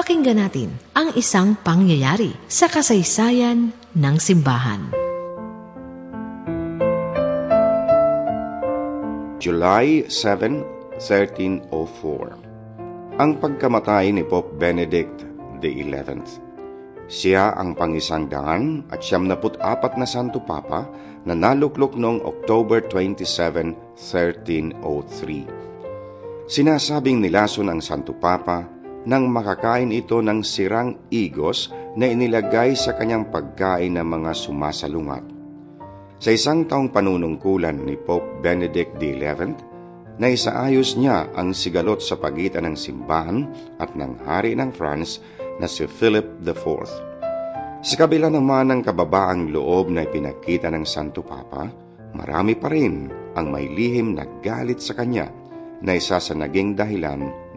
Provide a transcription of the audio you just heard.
Pakinggan natin ang isang pangyayari sa kasaysayan ng simbahan. July 7, 1304 Ang pagkamatay ni Pope Benedict XI. Siya ang pangisang daan at siyam apat na Santo Papa na naluklok noong October 27, 1303. Sinasabing nilason ang Santo Papa nang makakain ito ng sirang igos na inilagay sa kanyang pagkain ng mga sumasalungat. Sa isang taong panunungkulan ni Pope Benedict XI, na isaayos niya ang sigalot sa pagitan ng simbahan at ng hari ng France na si Philip IV. Sa kabila naman ng kababaang loob na ipinakita ng Santo Papa, marami pa rin ang may lihim na galit sa kanya na isa sa naging dahilan